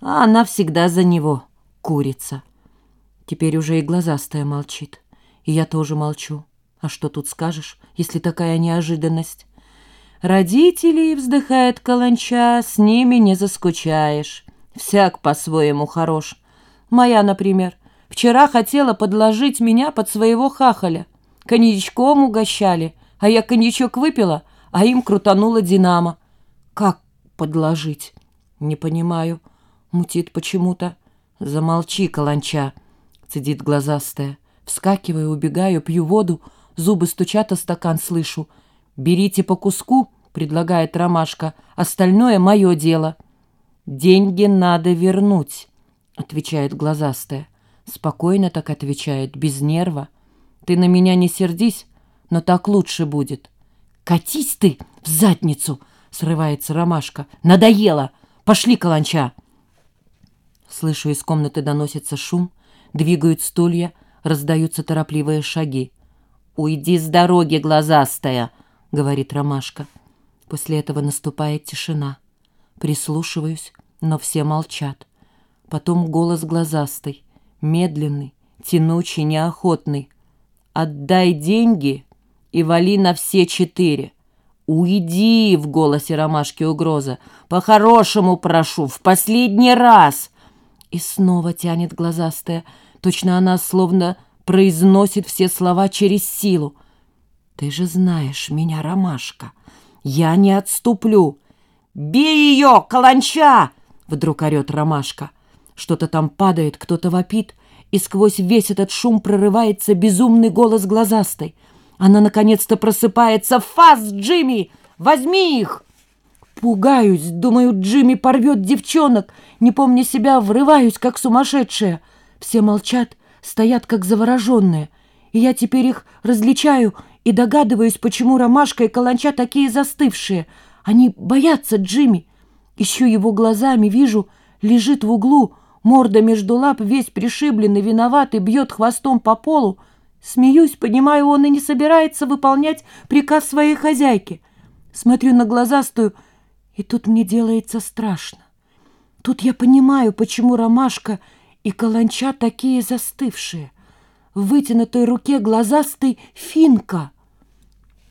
а она всегда за него, курица. Теперь уже и глазастая молчит, и я тоже молчу. А что тут скажешь, если такая неожиданность? Родителей, вздыхает каланча, с ними не заскучаешь. Всяк по-своему хорош. Моя, например, вчера хотела подложить меня под своего хахаля. Коньячком угощали, а я коньячок выпила, а им крутанула динамо. Как подложить? Не понимаю. Мутит почему-то. Замолчи, каланча, цедит глазастая. Вскакиваю, убегаю, пью воду, зубы стучат, а стакан слышу. «Берите по куску», — предлагает Ромашка, — «остальное мое дело». «Деньги надо вернуть», — отвечает глазастая. Спокойно так отвечает, без нерва. «Ты на меня не сердись, но так лучше будет». «Катись ты в задницу!» — срывается Ромашка. «Надоело! Пошли, каланча!» Слышу, из комнаты доносится шум, двигают стулья, раздаются торопливые шаги. «Уйди с дороги, глазастая!» — говорит Ромашка. После этого наступает тишина. Прислушиваюсь, но все молчат. Потом голос глазастый, медленный, тянучий, неохотный. «Отдай деньги и вали на все четыре!» «Уйди!» — в голосе Ромашки угроза. «По-хорошему прошу, в последний раз!» И снова тянет глазастая. Точно она словно произносит все слова через силу. «Ты же знаешь меня, Ромашка. Я не отступлю!» «Бей ее, каланча!» — вдруг орет Ромашка. Что-то там падает, кто-то вопит, и сквозь весь этот шум прорывается безумный голос глазастой. Она наконец-то просыпается. «Фас, Джимми! Возьми их!» Пугаюсь, думаю, Джимми порвет девчонок. Не помня себя, врываюсь, как сумасшедшая. Все молчат, стоят, как завороженные. И я теперь их различаю и догадываюсь, почему Ромашка и Каланча такие застывшие. Они боятся Джимми. Ищу его глазами, вижу, лежит в углу, морда между лап, весь пришибленный, виноватый, бьет хвостом по полу. Смеюсь, понимаю, он и не собирается выполнять приказ своей хозяйки. Смотрю на глазастую — и тут мне делается страшно. Тут я понимаю, почему ромашка и каланча такие застывшие. В вытянутой руке глазастый финка —